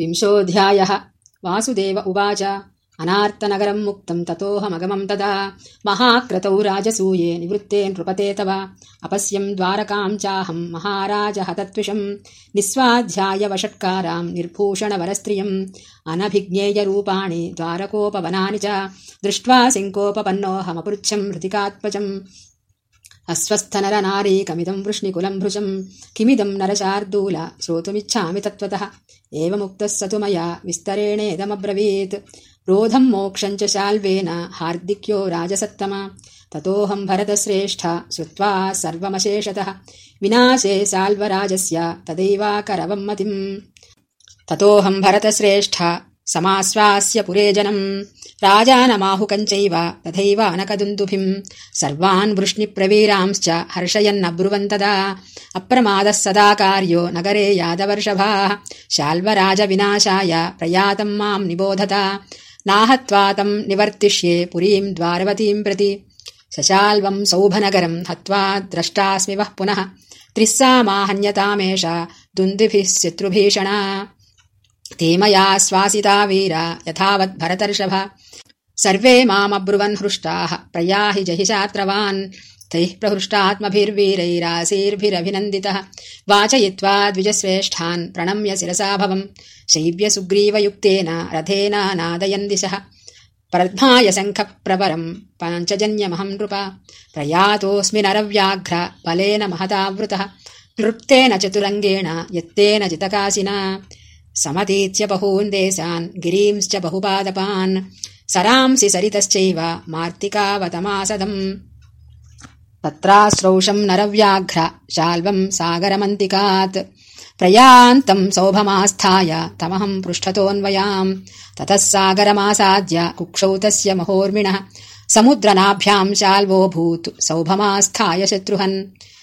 विंशोऽध्यायः। वासुदेव उवाच अनार्तनगरम् मुक्तम् ततोऽहमगमम् तदा। महाक्रतौ राजसूये निवृत्ते नृपते तव। अपश्यम् द्वारकाम् चाहम् महाराज हतत्विषम् निःस्वाध्यायवषट्काराम् निर्भूषणवरस्त्रियम्। अनभिज्ञेयरूपाणि द्वारकोपवनानि च। दृष्ट्वा सिङ्कोपपन्नोऽहमपृच्छम् हृतिकात्मजम् अस्वस्थनरनारीकमिदम् वृष्णिकुलम् भृशम् किमिदम् नरशार्दूल श्रोतुमिच्छामि तत्त्वतः। एवमुक्तः स तु मया विस्तरेणेदमब्रवीत्। रोधम् मोक्षम् च शाल्वेन हार्दिक्यो राजसत्तम। ततोऽहम् भरतश्रेष्ठ श्रुत्वा सर्वमशेषतः। विनाशे साल्वराजस्य तदैवाकरवम् मतिम्। ततोऽहम् भरतश्रेष्ठ समाश्वास्य पुरे जनम्। राजानमाहुकम् चैव तथैव अनकदुन्दुभिम्। सर्वान् वृष्णिप्रवीरांश्च हर्षयन्नब्रुवन्तदा अप्रमादः सदा कार्यो नगरे यादवर्षभाः। शाल्वराजविनाशाय प्रयातम् माम् निबोधत। नाहत्वा तम् निवर्तिष्ये पुरीम् द्वारवतीम् प्रति। सशाल्वम् सौभनगरम् हत्वा द्रष्टास्मि वः पुनः। त्रिः सा माहन्यतामेष दुन्दुभिः शत्रुभीषणा ते मया श्वासिता वीरा यथावद्भरतर्षभ सर्वे मामब्रुवन् हृष्टाः प्रयाहि जहि शात्रवान्। तैः प्रहृष्टात्मभिर्वीरैरासीर्भिरभिनन्दितः। वाचयित्वा द्विजश्रेष्ठान् प्रणम्य शिरसा भवम्। शैव्यसुग्रीवयुक्तेन रथेन नादयन् दिशः प्रध्माय शङ्खप्रवरम् पाञ्चजन्यमहम् प्रयातोऽस्मि नरव्याघ्र बलेन महतावृतः। नृप्तेन चतुरङ्गेण यत्तेन जितकासिना समतीत्य बहून् देशान् गिरींश्च बहुपादपान् सरांसि सरितश्चैव मार्तिकावतमासदम्। तत्राश्रौषम् नरव्याघ्र शाल्वम् सागरमन्तिकात्। प्रयान्तम् सौभमास्थाय तमहम् पृष्ठतोऽन्वयाम्। ततः सागरमासाद्य कुक्षौ तस्य महोर्मिणः। समुद्रनाभ्याम् शाल्वोऽभूत् सौभमास्थाय शत्रुहन्